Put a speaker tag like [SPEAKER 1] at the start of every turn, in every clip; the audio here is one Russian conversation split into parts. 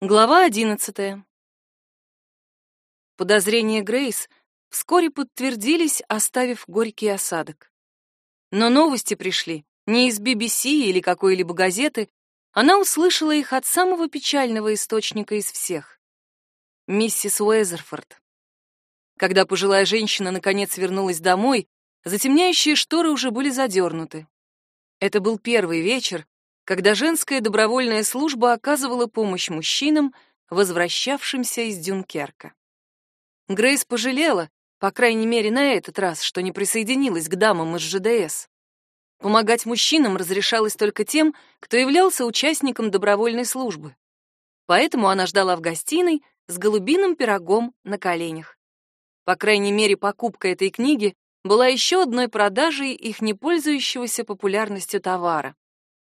[SPEAKER 1] Глава одиннадцатая. Подозрения Грейс вскоре подтвердились, оставив горький осадок. Но новости пришли не из BBC или какой-либо газеты, она услышала их от самого печального источника из всех — миссис Уэзерфорд. Когда пожилая женщина наконец вернулась домой, затемняющие шторы уже были задернуты. Это был первый вечер, когда женская добровольная служба оказывала помощь мужчинам, возвращавшимся из Дюнкерка. Грейс пожалела, по крайней мере на этот раз, что не присоединилась к дамам из ЖДС. Помогать мужчинам разрешалось только тем, кто являлся участником добровольной службы. Поэтому она ждала в гостиной с голубиным пирогом на коленях. По крайней мере, покупка этой книги была еще одной продажей их не пользующегося популярностью товара.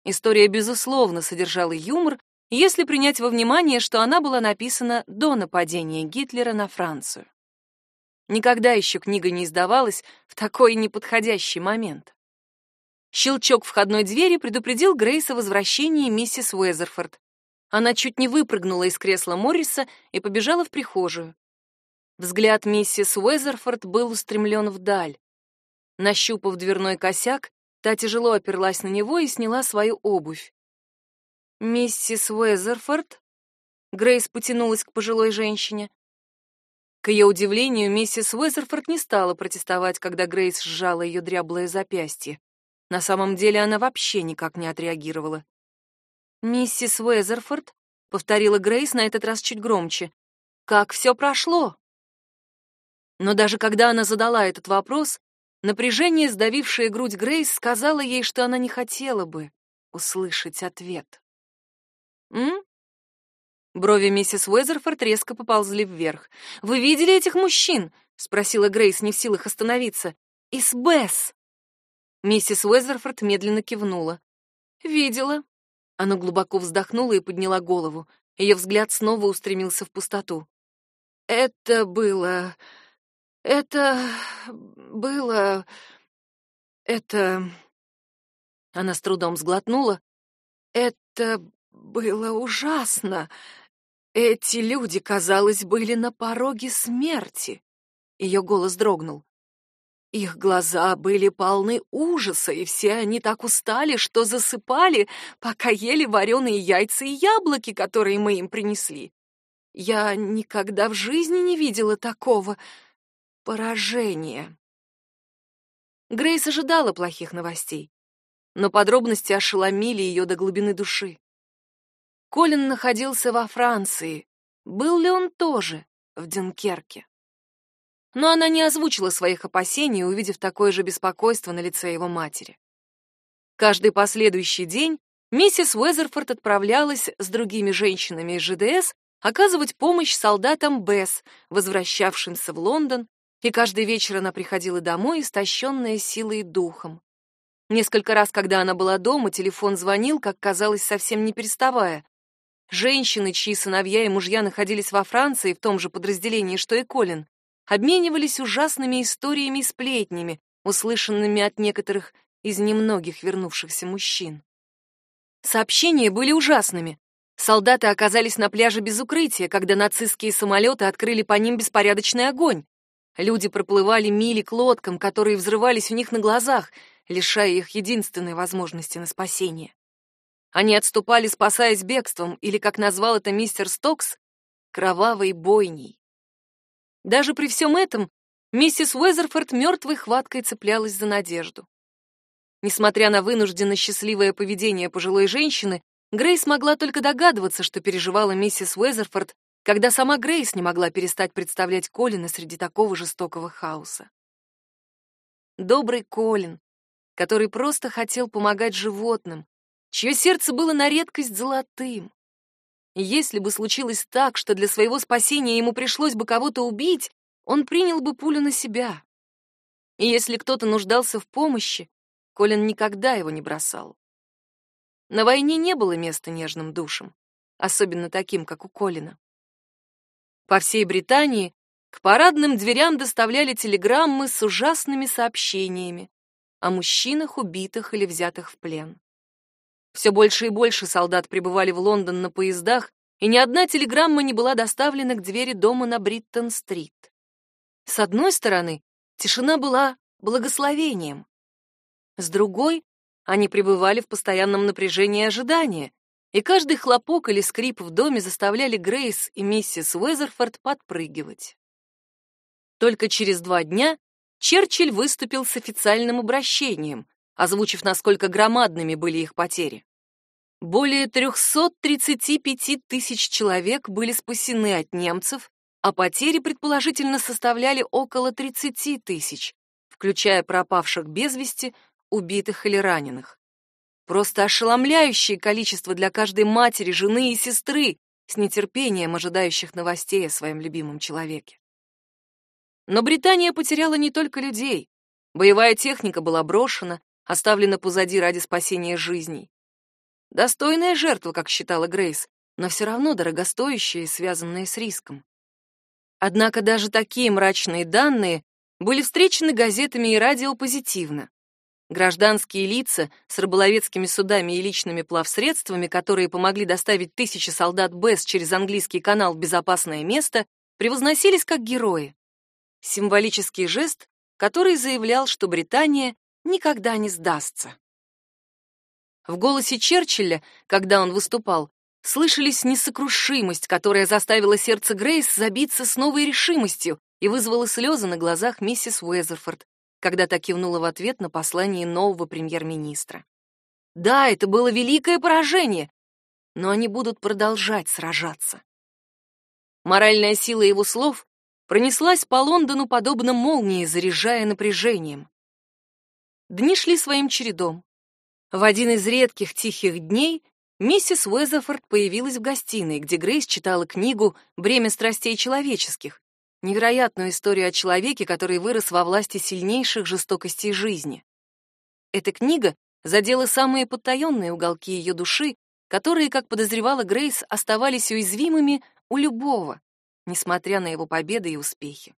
[SPEAKER 1] История, безусловно, содержала юмор, если принять во внимание, что она была написана до нападения Гитлера на Францию. Никогда еще книга не издавалась в такой неподходящий момент. Щелчок входной двери предупредил Грейс о возвращении миссис Уэзерфорд. Она чуть не выпрыгнула из кресла Морриса и побежала в прихожую. Взгляд миссис Уэзерфорд был устремлен вдаль. Нащупав дверной косяк, Та тяжело оперлась на него и сняла свою обувь. «Миссис Уэзерфорд?» Грейс потянулась к пожилой женщине. К ее удивлению, миссис Уэзерфорд не стала протестовать, когда Грейс сжала ее дряблое запястье. На самом деле она вообще никак не отреагировала. «Миссис Уэзерфорд?» — повторила Грейс на этот раз чуть громче. «Как все прошло?» Но даже когда она задала этот вопрос, Напряжение, сдавившее грудь Грейс, сказала ей, что она не хотела бы услышать ответ. «М?» Брови миссис Уэзерфорд резко поползли вверх. «Вы видели этих мужчин?» — спросила Грейс, не в силах остановиться. «Из Бесс!» Миссис Уэзерфорд медленно кивнула. «Видела». Она глубоко вздохнула и подняла голову. Ее взгляд снова устремился в пустоту. «Это было... Это было... Это... Она с трудом сглотнула. Это было ужасно. Эти люди, казалось, были на пороге смерти. Ее голос дрогнул. Их глаза были полны ужаса, и все они так устали, что засыпали, пока ели вареные яйца и яблоки, которые мы им принесли. Я никогда в жизни не видела такого поражения. Грейс ожидала плохих новостей, но подробности ошеломили ее до глубины души. Колин находился во Франции. Был ли он тоже в Дюнкерке? Но она не озвучила своих опасений, увидев такое же беспокойство на лице его матери. Каждый последующий день миссис Уэзерфорд отправлялась с другими женщинами из ЖДС оказывать помощь солдатам БЭС, возвращавшимся в Лондон и каждый вечер она приходила домой, истощенная силой и духом. Несколько раз, когда она была дома, телефон звонил, как казалось, совсем не переставая. Женщины, чьи сыновья и мужья находились во Франции в том же подразделении, что и Колин, обменивались ужасными историями и сплетнями, услышанными от некоторых из немногих вернувшихся мужчин. Сообщения были ужасными. Солдаты оказались на пляже без укрытия, когда нацистские самолеты открыли по ним беспорядочный огонь. Люди проплывали мили к лодкам, которые взрывались у них на глазах, лишая их единственной возможности на спасение. Они отступали, спасаясь бегством, или, как назвал это мистер Стокс, кровавой бойней. Даже при всем этом миссис Уэзерфорд мертвой хваткой цеплялась за надежду. Несмотря на вынужденно счастливое поведение пожилой женщины, Грейс могла только догадываться, что переживала миссис Уэзерфорд когда сама Грейс не могла перестать представлять Колина среди такого жестокого хаоса. Добрый Колин, который просто хотел помогать животным, чье сердце было на редкость золотым. если бы случилось так, что для своего спасения ему пришлось бы кого-то убить, он принял бы пулю на себя. И если кто-то нуждался в помощи, Колин никогда его не бросал. На войне не было места нежным душам, особенно таким, как у Колина. По всей Британии к парадным дверям доставляли телеграммы с ужасными сообщениями о мужчинах, убитых или взятых в плен. Все больше и больше солдат прибывали в Лондон на поездах и ни одна телеграмма не была доставлена к двери дома на Бриттон-стрит. С одной стороны, тишина была благословением. С другой, они пребывали в постоянном напряжении ожидания, и каждый хлопок или скрип в доме заставляли Грейс и миссис Уэзерфорд подпрыгивать. Только через два дня Черчилль выступил с официальным обращением, озвучив, насколько громадными были их потери. Более 335 тысяч человек были спасены от немцев, а потери предположительно составляли около 30 тысяч, включая пропавших без вести, убитых или раненых. Просто ошеломляющее количество для каждой матери, жены и сестры, с нетерпением ожидающих новостей о своем любимом человеке. Но Британия потеряла не только людей. Боевая техника была брошена, оставлена позади ради спасения жизней. Достойная жертва, как считала Грейс, но все равно дорогостоящая и связанная с риском. Однако даже такие мрачные данные были встречены газетами и радио позитивно. Гражданские лица с рыболовецкими судами и личными плавсредствами, которые помогли доставить тысячи солдат БЭС через английский канал в безопасное место, превозносились как герои. Символический жест, который заявлял, что Британия никогда не сдастся. В голосе Черчилля, когда он выступал, слышались несокрушимость, которая заставила сердце Грейс забиться с новой решимостью и вызвала слезы на глазах миссис Уэзерфорд, когда та кивнула в ответ на послание нового премьер-министра. Да, это было великое поражение, но они будут продолжать сражаться. Моральная сила его слов пронеслась по Лондону подобно молнии, заряжая напряжением. Дни шли своим чередом. В один из редких тихих дней миссис Уэзерфорд появилась в гостиной, где Грейс читала книгу «Бремя страстей человеческих», невероятную историю о человеке, который вырос во власти сильнейших жестокостей жизни. Эта книга задела самые потаенные уголки ее души, которые, как подозревала Грейс, оставались уязвимыми у любого, несмотря на его победы и успехи.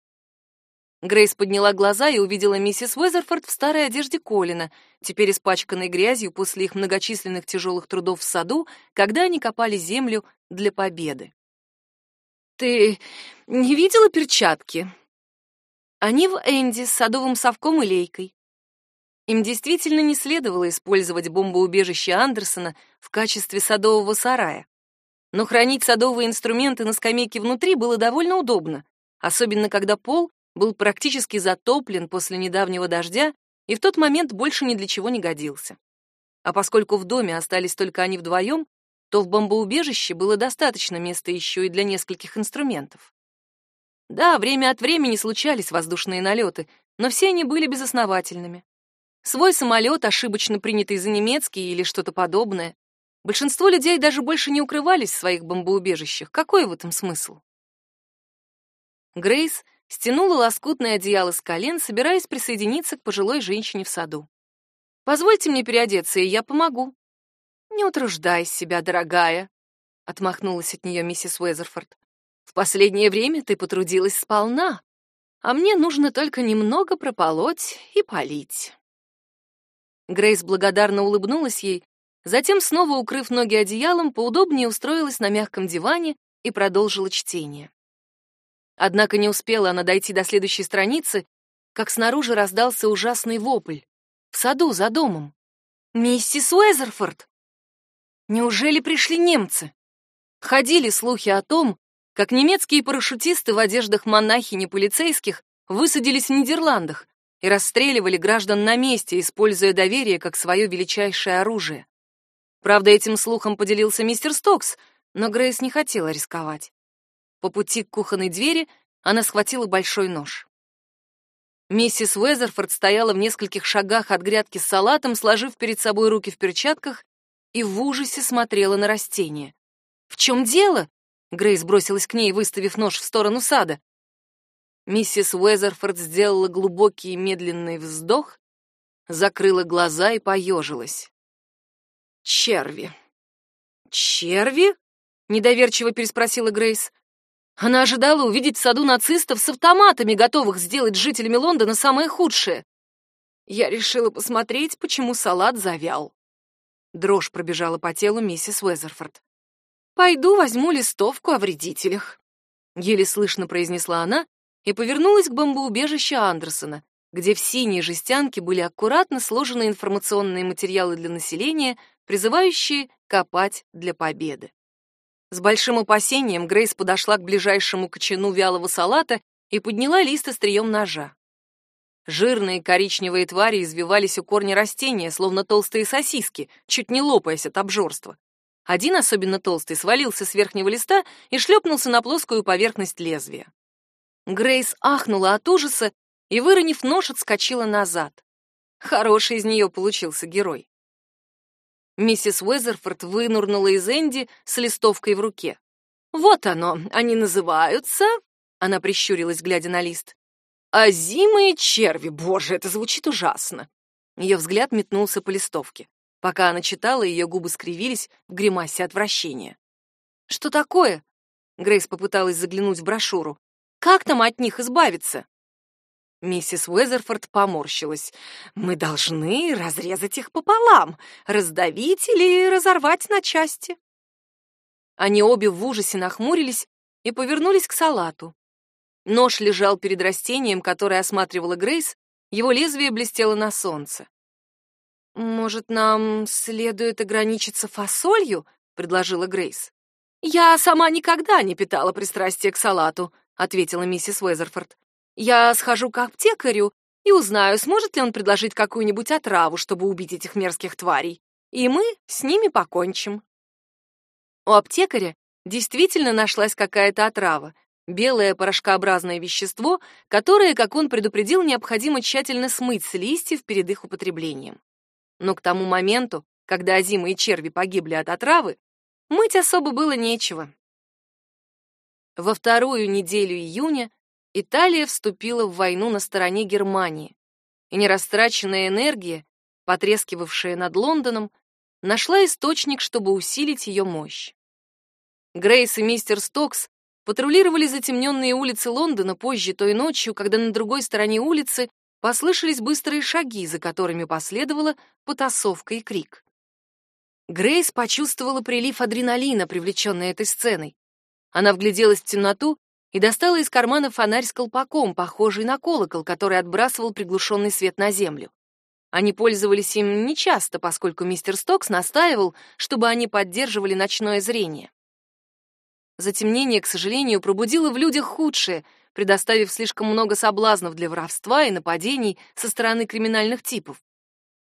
[SPEAKER 1] Грейс подняла глаза и увидела миссис Уэзерфорд в старой одежде Колина, теперь испачканной грязью после их многочисленных тяжелых трудов в саду, когда они копали землю для победы. Ты не видела перчатки? Они в Энди с садовым совком и лейкой. Им действительно не следовало использовать бомбоубежище Андерсона в качестве садового сарая. Но хранить садовые инструменты на скамейке внутри было довольно удобно, особенно когда пол был практически затоплен после недавнего дождя и в тот момент больше ни для чего не годился. А поскольку в доме остались только они вдвоем, то в бомбоубежище было достаточно места еще и для нескольких инструментов. Да, время от времени случались воздушные налеты, но все они были безосновательными. Свой самолет, ошибочно принятый за немецкий или что-то подобное. Большинство людей даже больше не укрывались в своих бомбоубежищах. Какой в этом смысл? Грейс стянула лоскутное одеяло с колен, собираясь присоединиться к пожилой женщине в саду. «Позвольте мне переодеться, и я помогу», «Не утруждай себя, дорогая», — отмахнулась от нее миссис Уэзерфорд. «В последнее время ты потрудилась сполна, а мне нужно только немного прополоть и полить». Грейс благодарно улыбнулась ей, затем, снова укрыв ноги одеялом, поудобнее устроилась на мягком диване и продолжила чтение. Однако не успела она дойти до следующей страницы, как снаружи раздался ужасный вопль. В саду, за домом. «Миссис Уэзерфорд!» Неужели пришли немцы? Ходили слухи о том, как немецкие парашютисты в одеждах монахини полицейских высадились в Нидерландах и расстреливали граждан на месте, используя доверие как свое величайшее оружие. Правда, этим слухом поделился мистер Стокс, но Грейс не хотела рисковать. По пути к кухонной двери она схватила большой нож. Миссис Уэзерфорд стояла в нескольких шагах от грядки с салатом, сложив перед собой руки в перчатках и в ужасе смотрела на растение. «В чем дело?» Грейс бросилась к ней, выставив нож в сторону сада. Миссис Уэзерфорд сделала глубокий и медленный вздох, закрыла глаза и поежилась. «Черви!» «Черви?» — недоверчиво переспросила Грейс. Она ожидала увидеть в саду нацистов с автоматами, готовых сделать жителями Лондона самое худшее. Я решила посмотреть, почему салат завял. Дрожь пробежала по телу миссис Уэзерфорд. Пойду возьму листовку о вредителях. Еле слышно произнесла она и повернулась к бомбоубежищу Андерсона, где в синей жестянке были аккуратно сложены информационные материалы для населения, призывающие копать для победы. С большим опасением Грейс подошла к ближайшему кочану вялого салата и подняла лист острием ножа. Жирные коричневые твари извивались у корня растения, словно толстые сосиски, чуть не лопаясь от обжорства. Один особенно толстый свалился с верхнего листа и шлепнулся на плоскую поверхность лезвия. Грейс ахнула от ужаса и, выронив нож, отскочила назад. Хороший из нее получился герой. Миссис Уэзерфорд вынурнула из Энди с листовкой в руке. «Вот оно, они называются...» Она прищурилась, глядя на лист. «Озимые черви, боже, это звучит ужасно!» Ее взгляд метнулся по листовке. Пока она читала, ее губы скривились в гримасе отвращения. «Что такое?» Грейс попыталась заглянуть в брошюру. «Как там от них избавиться?» Миссис Уэзерфорд поморщилась. «Мы должны разрезать их пополам, раздавить или разорвать на части». Они обе в ужасе нахмурились и повернулись к салату. Нож лежал перед растением, которое осматривала Грейс, его лезвие блестело на солнце. «Может, нам следует ограничиться фасолью?» — предложила Грейс. «Я сама никогда не питала пристрастия к салату», — ответила миссис Уэзерфорд. «Я схожу к аптекарю и узнаю, сможет ли он предложить какую-нибудь отраву, чтобы убить этих мерзких тварей, и мы с ними покончим». У аптекаря действительно нашлась какая-то отрава, белое порошкообразное вещество, которое, как он предупредил, необходимо тщательно смыть с листьев перед их употреблением. Но к тому моменту, когда Азима и черви погибли от отравы, мыть особо было нечего. Во вторую неделю июня Италия вступила в войну на стороне Германии, и нерастраченная энергия, потрескивавшая над Лондоном, нашла источник, чтобы усилить ее мощь. Грейс и мистер Стокс патрулировали затемненные улицы Лондона позже той ночью, когда на другой стороне улицы послышались быстрые шаги, за которыми последовала потасовка и крик. Грейс почувствовала прилив адреналина, привлеченный этой сценой. Она вгляделась в темноту и достала из кармана фонарь с колпаком, похожий на колокол, который отбрасывал приглушенный свет на землю. Они пользовались им нечасто, поскольку мистер Стокс настаивал, чтобы они поддерживали ночное зрение. Затемнение, к сожалению, пробудило в людях худшее — предоставив слишком много соблазнов для воровства и нападений со стороны криминальных типов.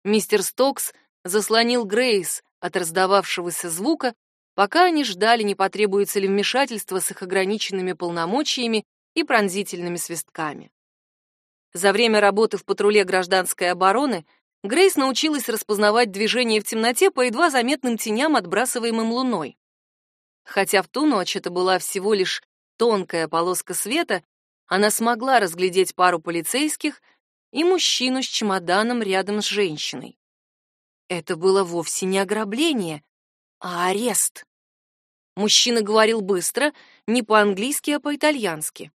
[SPEAKER 1] Мистер Стокс заслонил Грейс от раздававшегося звука, пока они ждали, не потребуется ли вмешательство с их ограниченными полномочиями и пронзительными свистками. За время работы в патруле гражданской обороны Грейс научилась распознавать движения в темноте по едва заметным теням, отбрасываемым луной. Хотя в ту ночь это была всего лишь тонкая полоска света, она смогла разглядеть пару полицейских и мужчину с чемоданом рядом с женщиной. Это было вовсе не ограбление, а арест. Мужчина говорил быстро, не по-английски, а по-итальянски.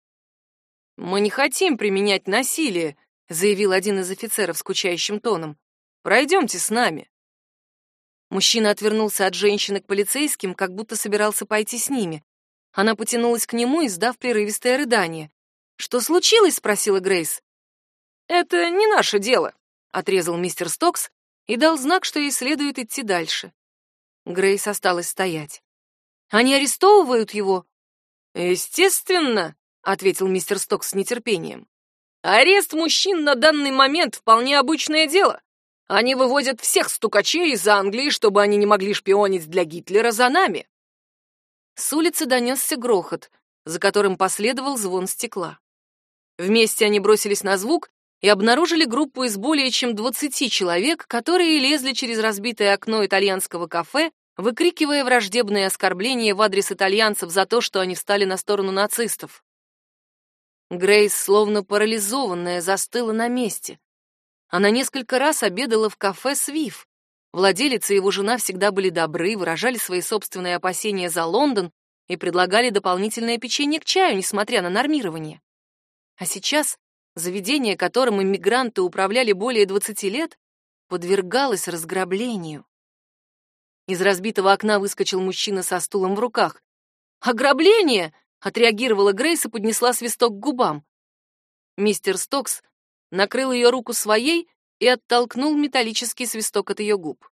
[SPEAKER 1] «Мы не хотим применять насилие», — заявил один из офицеров скучающим тоном. «Пройдемте с нами». Мужчина отвернулся от женщины к полицейским, как будто собирался пойти с ними. Она потянулась к нему, издав прерывистое рыдание. «Что случилось?» — спросила Грейс. «Это не наше дело», — отрезал мистер Стокс и дал знак, что ей следует идти дальше. Грейс осталась стоять. «Они арестовывают его?» «Естественно», — ответил мистер Стокс с нетерпением. «Арест мужчин на данный момент вполне обычное дело. Они выводят всех стукачей из Англии, чтобы они не могли шпионить для Гитлера за нами. С улицы донесся грохот, за которым последовал звон стекла. Вместе они бросились на звук и обнаружили группу из более чем 20 человек, которые лезли через разбитое окно итальянского кафе, выкрикивая враждебные оскорбления в адрес итальянцев за то, что они встали на сторону нацистов. Грейс, словно парализованная, застыла на месте. Она несколько раз обедала в кафе «Свиф», Владелец и его жена всегда были добры, выражали свои собственные опасения за Лондон и предлагали дополнительное печенье к чаю, несмотря на нормирование. А сейчас заведение, которым иммигранты управляли более 20 лет, подвергалось разграблению. Из разбитого окна выскочил мужчина со стулом в руках. «Ограбление!» — отреагировала Грейс и поднесла свисток к губам. Мистер Стокс накрыл ее руку своей и оттолкнул металлический свисток от ее губ.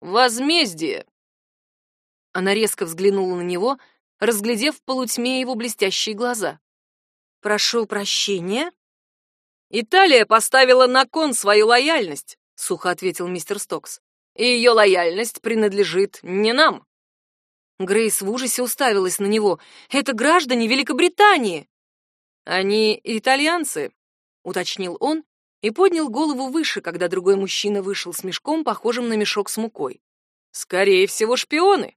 [SPEAKER 1] «Возмездие!» Она резко взглянула на него, разглядев в полутьме его блестящие глаза. «Прошу прощения?» «Италия поставила на кон свою лояльность», — сухо ответил мистер Стокс. «И ее лояльность принадлежит не нам». Грейс в ужасе уставилась на него. «Это граждане Великобритании!» «Они итальянцы», — уточнил он и поднял голову выше, когда другой мужчина вышел с мешком, похожим на мешок с мукой. «Скорее всего, шпионы».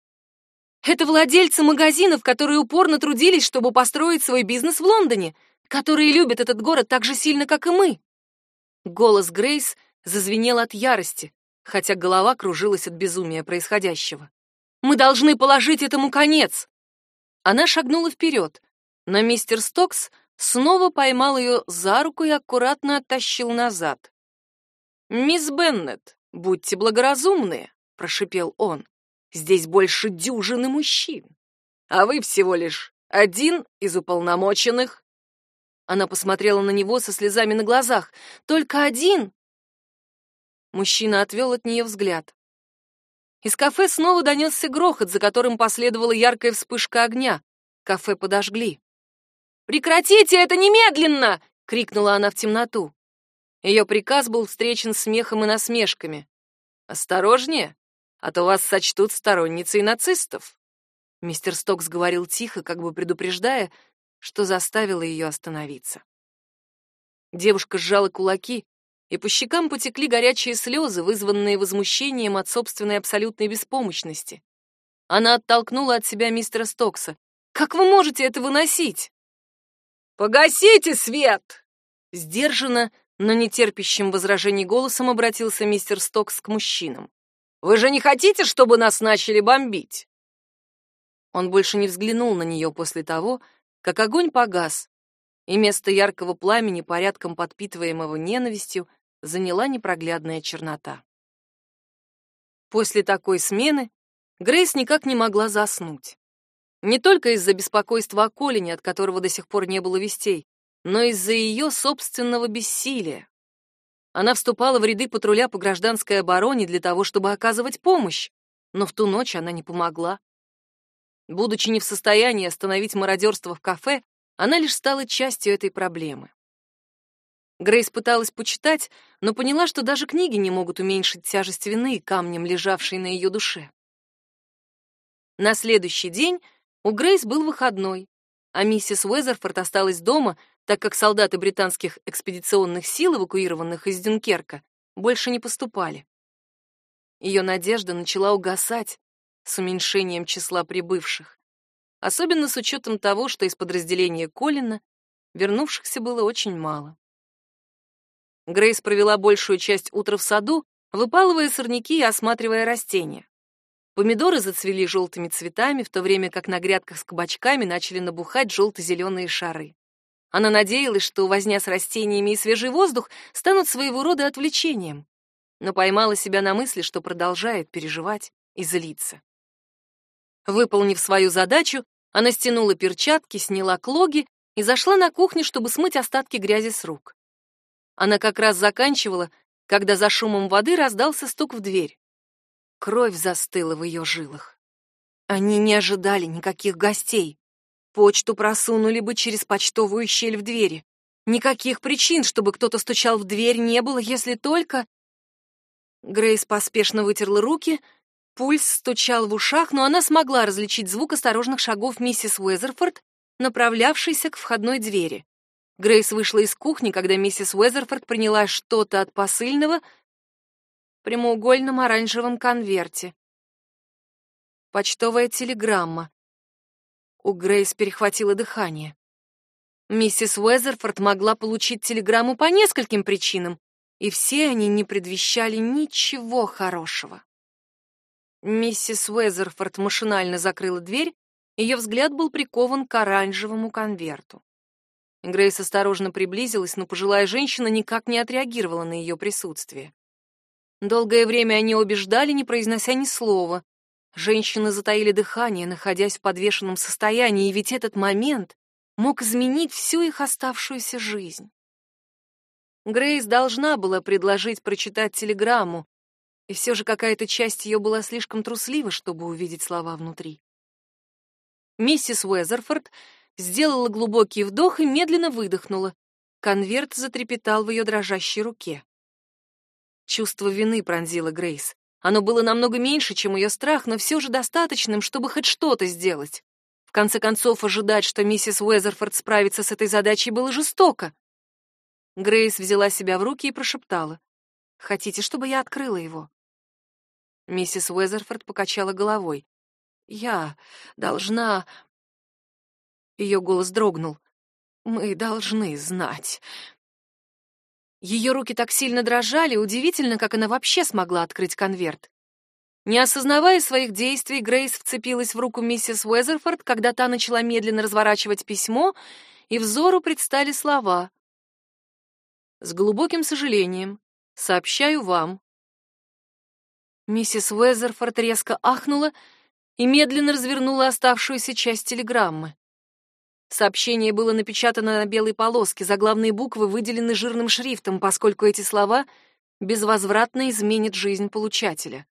[SPEAKER 1] Это владельцы магазинов, которые упорно трудились, чтобы построить свой бизнес в Лондоне, которые любят этот город так же сильно, как и мы. Голос Грейс зазвенел от ярости, хотя голова кружилась от безумия происходящего. Мы должны положить этому конец. Она шагнула вперед, но мистер Стокс снова поймал ее за руку и аккуратно оттащил назад. «Мисс Беннет, будьте благоразумны», — прошипел он. Здесь больше дюжины мужчин, а вы всего лишь один из уполномоченных. Она посмотрела на него со слезами на глазах. Только один? Мужчина отвел от нее взгляд. Из кафе снова донесся грохот, за которым последовала яркая вспышка огня. Кафе подожгли. «Прекратите это немедленно!» — крикнула она в темноту. Ее приказ был встречен смехом и насмешками. «Осторожнее!» а то вас сочтут сторонницей нацистов. Мистер Стокс говорил тихо, как бы предупреждая, что заставило ее остановиться. Девушка сжала кулаки, и по щекам потекли горячие слезы, вызванные возмущением от собственной абсолютной беспомощности. Она оттолкнула от себя мистера Стокса. «Как вы можете это выносить?» «Погасите свет!» Сдержанно, но нетерпящим возражений голосом обратился мистер Стокс к мужчинам. Вы же не хотите, чтобы нас начали бомбить?» Он больше не взглянул на нее после того, как огонь погас, и место яркого пламени, порядком подпитываемого ненавистью, заняла непроглядная чернота. После такой смены Грейс никак не могла заснуть. Не только из-за беспокойства о Колине, от которого до сих пор не было вестей, но из-за ее собственного бессилия. Она вступала в ряды патруля по гражданской обороне для того, чтобы оказывать помощь, но в ту ночь она не помогла. Будучи не в состоянии остановить мародерство в кафе, она лишь стала частью этой проблемы. Грейс пыталась почитать, но поняла, что даже книги не могут уменьшить тяжесть вины камнем, лежавшей на ее душе. На следующий день у Грейс был выходной, а миссис Уэзерфорд осталась дома, так как солдаты британских экспедиционных сил, эвакуированных из Дюнкерка, больше не поступали. Ее надежда начала угасать с уменьшением числа прибывших, особенно с учетом того, что из подразделения Колина вернувшихся было очень мало. Грейс провела большую часть утра в саду, выпалывая сорняки и осматривая растения. Помидоры зацвели желтыми цветами, в то время как на грядках с кабачками начали набухать желто-зеленые шары. Она надеялась, что возня с растениями и свежий воздух станут своего рода отвлечением, но поймала себя на мысли, что продолжает переживать и злиться. Выполнив свою задачу, она стянула перчатки, сняла клоги и зашла на кухню, чтобы смыть остатки грязи с рук. Она как раз заканчивала, когда за шумом воды раздался стук в дверь. Кровь застыла в ее жилах. Они не ожидали никаких гостей. Почту просунули бы через почтовую щель в двери. Никаких причин, чтобы кто-то стучал в дверь, не было, если только... Грейс поспешно вытерла руки, пульс стучал в ушах, но она смогла различить звук осторожных шагов миссис Уэзерфорд, направлявшейся к входной двери. Грейс вышла из кухни, когда миссис Уэзерфорд приняла что-то от посыльного прямоугольном оранжевом конверте. Почтовая телеграмма. У Грейс перехватило дыхание. Миссис Уэзерфорд могла получить телеграмму по нескольким причинам, и все они не предвещали ничего хорошего. Миссис Уэзерфорд машинально закрыла дверь, ее взгляд был прикован к оранжевому конверту. Грейс осторожно приблизилась, но пожилая женщина никак не отреагировала на ее присутствие. Долгое время они обе ждали, не произнося ни слова, Женщины затаили дыхание, находясь в подвешенном состоянии, и ведь этот момент мог изменить всю их оставшуюся жизнь. Грейс должна была предложить прочитать телеграмму, и все же какая-то часть ее была слишком труслива, чтобы увидеть слова внутри. Миссис Уэзерфорд сделала глубокий вдох и медленно выдохнула. Конверт затрепетал в ее дрожащей руке. Чувство вины пронзило Грейс. Оно было намного меньше, чем ее страх, но все же достаточным, чтобы хоть что-то сделать. В конце концов, ожидать, что миссис Уэзерфорд справится с этой задачей, было жестоко. Грейс взяла себя в руки и прошептала. «Хотите, чтобы я открыла его?» Миссис Уэзерфорд покачала головой. «Я должна...» Ее голос дрогнул. «Мы должны знать. Ее руки так сильно дрожали, удивительно, как она вообще смогла открыть конверт. Не осознавая своих действий, Грейс вцепилась в руку миссис Уэзерфорд, когда та начала медленно разворачивать письмо, и взору предстали слова. «С глубоким сожалением сообщаю вам». Миссис Уэзерфорд резко ахнула и медленно развернула оставшуюся часть телеграммы. Сообщение было напечатано на белой полоске, заглавные буквы выделены жирным шрифтом, поскольку эти слова безвозвратно изменят жизнь получателя.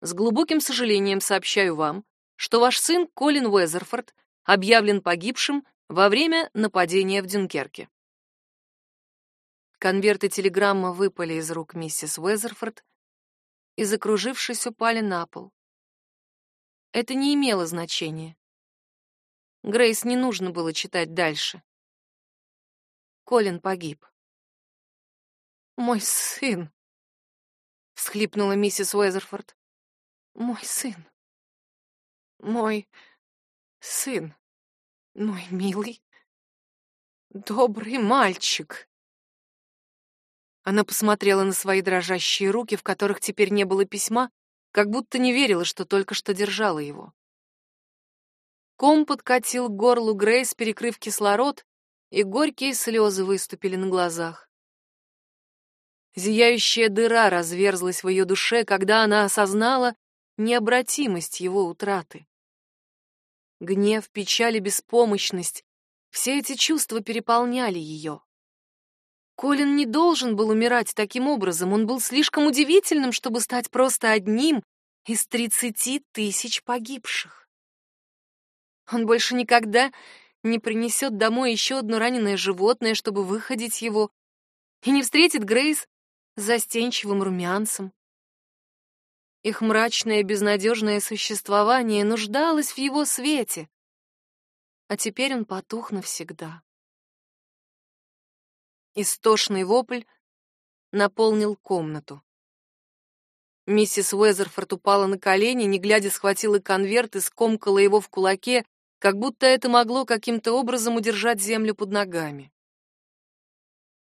[SPEAKER 1] С глубоким сожалением сообщаю вам, что ваш сын Колин Уэзерфорд объявлен погибшим во время нападения в Дюнкерке. Конверты телеграмма выпали из рук миссис Уэзерфорд и, закружившись, упали на пол. Это не имело значения. Грейс не нужно было читать дальше. Колин погиб. «Мой сын!» — всхлипнула миссис Уэзерфорд. «Мой сын! Мой сын! Мой милый, добрый мальчик!» Она посмотрела на свои дрожащие руки, в которых теперь не было письма, как будто не верила, что только что держала его. Ком подкатил к горлу Грейс, перекрыв кислород, и горькие слезы выступили на глазах. Зияющая дыра разверзлась в ее душе, когда она осознала необратимость его утраты. Гнев, печаль и беспомощность — все эти чувства переполняли ее. Колин не должен был умирать таким образом, он был слишком удивительным, чтобы стать просто одним из тридцати тысяч погибших. Он больше никогда не принесет домой еще одно раненое животное, чтобы выходить его, и не встретит Грейс застенчивым румянцем. Их мрачное безнадежное существование нуждалось в его свете, а теперь он потух навсегда. Истошный вопль наполнил комнату. Миссис Уэзерфорд упала на колени, не глядя схватила конверт и скомкала его в кулаке, как будто это могло каким-то образом удержать землю под ногами.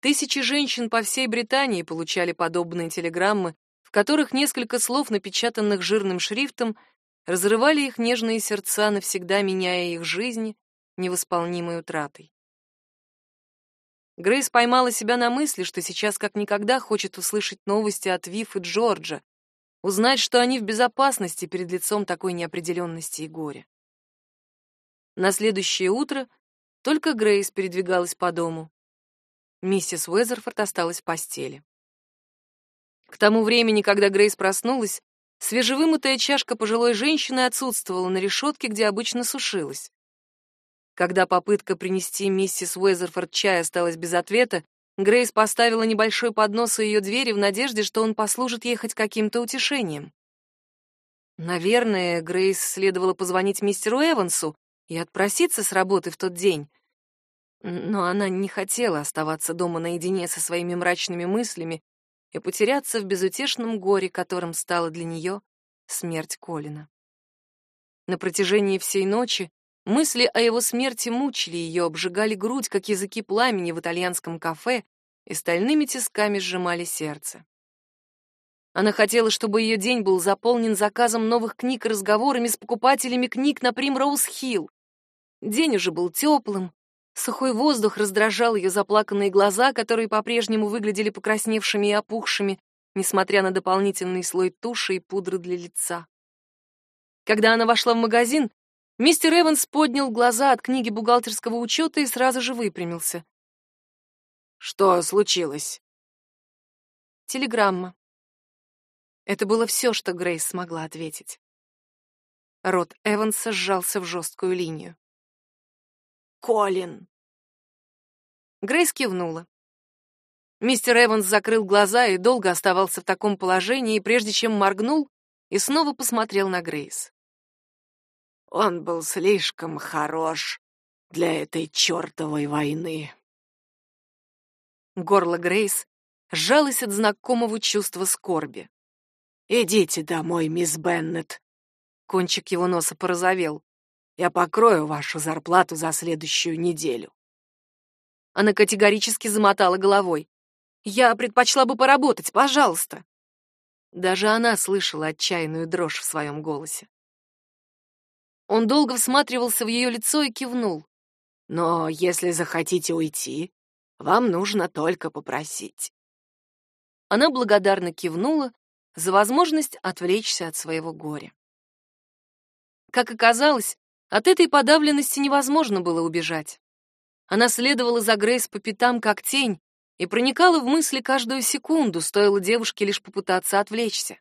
[SPEAKER 1] Тысячи женщин по всей Британии получали подобные телеграммы, в которых несколько слов, напечатанных жирным шрифтом, разрывали их нежные сердца, навсегда меняя их жизни невосполнимой утратой. Грейс поймала себя на мысли, что сейчас как никогда хочет услышать новости от Вив и Джорджа, узнать, что они в безопасности перед лицом такой неопределенности и горя. На следующее утро только Грейс передвигалась по дому. Миссис Уэзерфорд осталась в постели. К тому времени, когда Грейс проснулась, свежевымытая чашка пожилой женщины отсутствовала на решетке, где обычно сушилась. Когда попытка принести миссис Уэзерфорд чай осталась без ответа, Грейс поставила небольшой поднос у ее двери в надежде, что он послужит ей хоть каким-то утешением. Наверное, Грейс следовало позвонить мистеру Эвансу, и отпроситься с работы в тот день. Но она не хотела оставаться дома наедине со своими мрачными мыслями и потеряться в безутешном горе, которым стала для нее смерть Колина. На протяжении всей ночи мысли о его смерти мучили ее, обжигали грудь, как языки пламени в итальянском кафе, и стальными тисками сжимали сердце. Она хотела, чтобы ее день был заполнен заказом новых книг и разговорами с покупателями книг на Примроуз-Хилл. День уже был теплым, сухой воздух раздражал ее заплаканные глаза, которые по-прежнему выглядели покрасневшими и опухшими, несмотря на дополнительный слой туши и пудры для лица. Когда она вошла в магазин, мистер Эванс поднял глаза от книги бухгалтерского учета и сразу же выпрямился.
[SPEAKER 2] «Что случилось?»
[SPEAKER 1] Телеграмма. Это было все, что Грейс смогла ответить. Рот Эванса сжался в жесткую линию.
[SPEAKER 2] «Колин!»
[SPEAKER 1] Грейс кивнула. Мистер Эванс закрыл глаза и долго оставался в таком положении, прежде чем моргнул и снова посмотрел на Грейс.
[SPEAKER 2] «Он был слишком хорош для этой чертовой войны».
[SPEAKER 1] Горло Грейс сжалось от знакомого чувства скорби.
[SPEAKER 2] «Идите домой, мисс Беннет».
[SPEAKER 1] Кончик его носа порозовел.
[SPEAKER 2] «Я покрою вашу зарплату за следующую неделю».
[SPEAKER 1] Она категорически замотала головой. «Я предпочла бы поработать, пожалуйста». Даже она слышала отчаянную дрожь в своем голосе. Он долго всматривался в ее лицо и кивнул.
[SPEAKER 2] «Но если захотите уйти, вам нужно только попросить».
[SPEAKER 1] Она благодарно кивнула за возможность отвлечься от своего горя. Как оказалось, от этой подавленности невозможно было убежать. Она следовала за Грейс по пятам, как тень, и проникала в мысли каждую секунду, стоило девушке лишь попытаться отвлечься.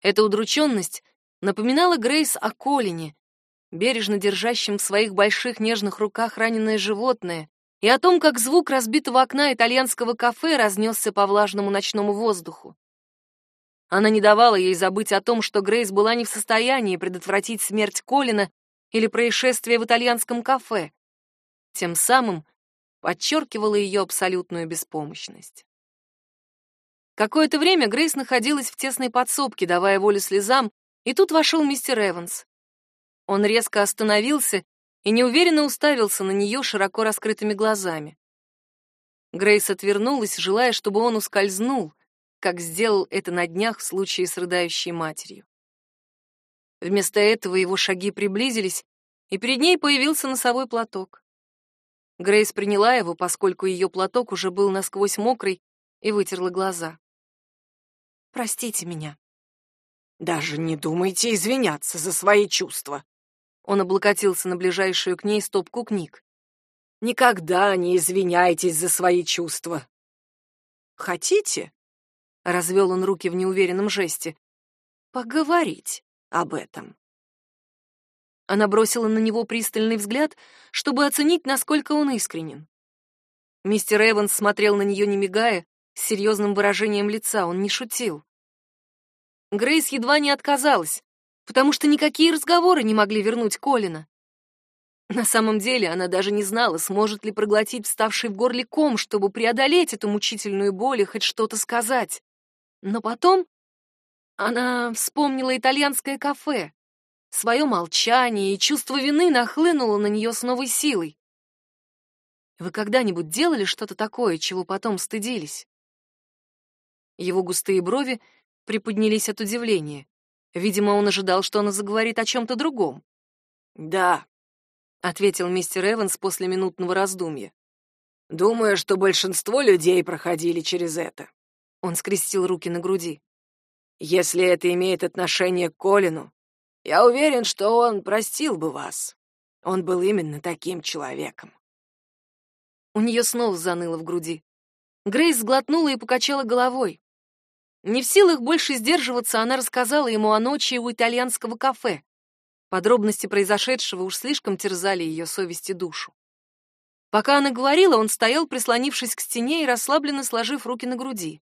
[SPEAKER 1] Эта удрученность напоминала Грейс о Колине, бережно держащем в своих больших нежных руках раненое животное, и о том, как звук разбитого окна итальянского кафе разнесся по влажному ночному воздуху. Она не давала ей забыть о том, что Грейс была не в состоянии предотвратить смерть Колина или происшествие в итальянском кафе тем самым подчеркивала ее абсолютную беспомощность. Какое-то время Грейс находилась в тесной подсобке, давая волю слезам, и тут вошел мистер Эванс. Он резко остановился и неуверенно уставился на нее широко раскрытыми глазами. Грейс отвернулась, желая, чтобы он ускользнул, как сделал это на днях в случае с рыдающей матерью. Вместо этого его шаги приблизились, и перед ней появился носовой платок. Грейс приняла его, поскольку ее платок уже был насквозь мокрый, и вытерла глаза. «Простите меня».
[SPEAKER 2] «Даже не думайте извиняться за свои чувства».
[SPEAKER 1] Он облокотился на ближайшую к ней стопку книг.
[SPEAKER 2] «Никогда не извиняйтесь за свои чувства». «Хотите?» — развел он руки в неуверенном жесте. «Поговорить об этом».
[SPEAKER 1] Она бросила на него пристальный взгляд, чтобы оценить, насколько он искренен. Мистер Эванс смотрел на нее, не мигая, с серьезным выражением лица, он не шутил. Грейс едва не отказалась, потому что никакие разговоры не могли вернуть Колина. На самом деле она даже не знала, сможет ли проглотить вставший в горле ком, чтобы преодолеть эту мучительную боль и хоть что-то сказать. Но потом она вспомнила итальянское кафе, Свое молчание и чувство вины нахлынуло на нее с новой силой. Вы когда-нибудь делали что-то такое, чего потом стыдились? Его густые брови приподнялись от удивления. Видимо, он ожидал, что она заговорит о чем-то другом.
[SPEAKER 2] «Да», — ответил мистер Эванс после минутного раздумья. «Думаю, что большинство людей проходили через это».
[SPEAKER 1] Он скрестил руки на груди.
[SPEAKER 2] «Если это имеет отношение к Колину, я уверен, что он простил бы вас. Он был именно таким человеком.
[SPEAKER 1] У нее снова заныло в груди. Грейс сглотнула и покачала головой. Не в силах больше сдерживаться, она рассказала ему о ночи у итальянского кафе. Подробности произошедшего уж слишком терзали ее совесть и душу. Пока она говорила, он стоял, прислонившись к стене и расслабленно сложив руки на груди.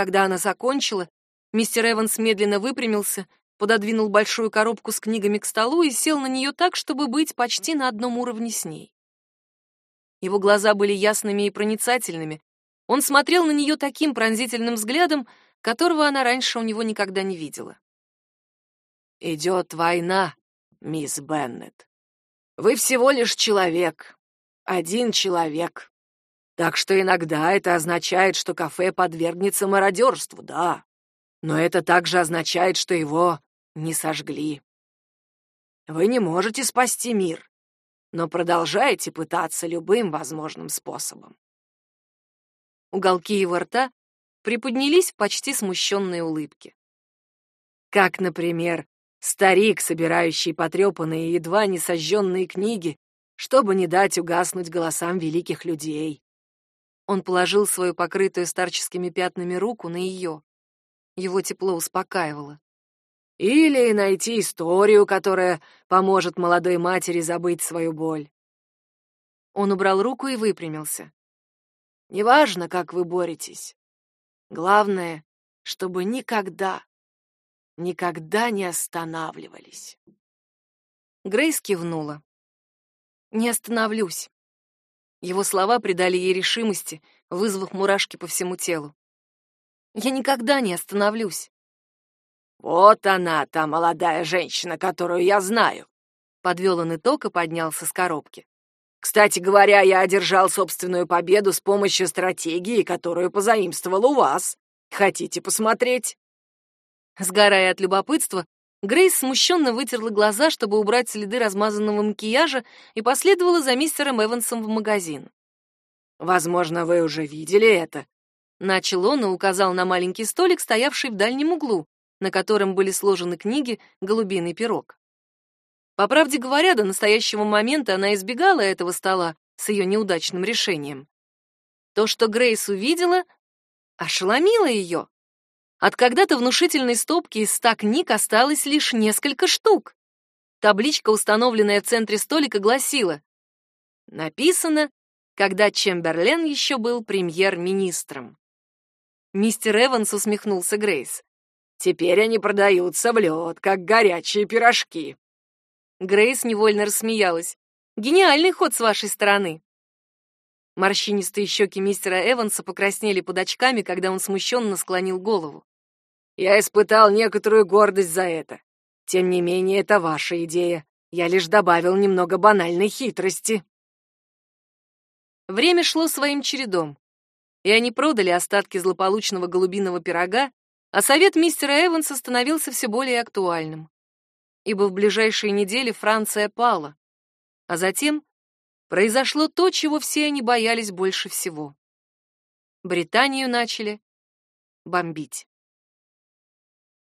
[SPEAKER 1] Когда она закончила, мистер Эванс медленно выпрямился пододвинул большую коробку с книгами к столу и сел на нее так, чтобы быть почти на одном уровне с ней. Его глаза были ясными и проницательными. Он смотрел на нее таким пронзительным взглядом, которого она раньше у него никогда не видела.
[SPEAKER 2] «Идет война, мисс Беннет. Вы всего лишь человек. Один человек. Так что иногда это означает, что кафе подвергнется мародерству, да. Но это также означает, что его не сожгли. Вы не можете спасти мир, но продолжаете пытаться любым возможным способом.
[SPEAKER 1] Уголки его рта приподнялись в почти смущенной улыбке.
[SPEAKER 2] Как, например, Старик, собирающий потрепанные, едва не сожженные книги, чтобы не дать угаснуть голосам великих людей.
[SPEAKER 1] Он положил свою покрытую старческими пятнами руку на ее. Его тепло успокаивало.
[SPEAKER 2] Или найти историю, которая поможет молодой матери забыть свою боль.
[SPEAKER 1] Он убрал руку и выпрямился.
[SPEAKER 2] Неважно, как вы боретесь. Главное, чтобы никогда, никогда не останавливались.
[SPEAKER 1] Грейс кивнула. «Не остановлюсь». Его слова придали ей решимости, вызвав мурашки по всему телу. «Я никогда не остановлюсь».
[SPEAKER 2] «Вот она, та молодая женщина, которую я знаю», — подвел он итог и поднялся с коробки. «Кстати говоря, я одержал собственную победу с помощью стратегии, которую позаимствовал у вас. Хотите посмотреть?»
[SPEAKER 1] Сгорая от любопытства, Грейс смущенно вытерла глаза, чтобы убрать следы размазанного макияжа, и последовала за мистером Эвансом в магазин.
[SPEAKER 2] «Возможно, вы уже видели это», —
[SPEAKER 1] начал он и указал на маленький столик, стоявший в дальнем углу, на котором были сложены книги «Голубиный пирог». По правде говоря, до настоящего момента она избегала этого стола с ее неудачным решением. То, что Грейс увидела, ошеломило ее. От когда-то внушительной стопки из ста книг осталось лишь несколько штук. Табличка, установленная в центре столика, гласила «Написано, когда Чемберлен еще был премьер-министром». Мистер Эванс усмехнулся Грейс.
[SPEAKER 2] «Теперь они продаются в лед, как горячие пирожки».
[SPEAKER 1] Грейс невольно рассмеялась. «Гениальный ход с вашей стороны». Морщинистые щеки мистера Эванса покраснели под очками, когда он смущенно склонил голову.
[SPEAKER 2] Я испытал некоторую гордость за это. Тем не менее, это ваша идея. Я лишь добавил немного банальной хитрости.
[SPEAKER 1] Время шло своим чередом, и они продали остатки злополучного голубиного пирога, а совет мистера Эванса становился все более актуальным. Ибо в ближайшие недели Франция пала, а затем произошло то, чего все они боялись больше всего. Британию начали бомбить.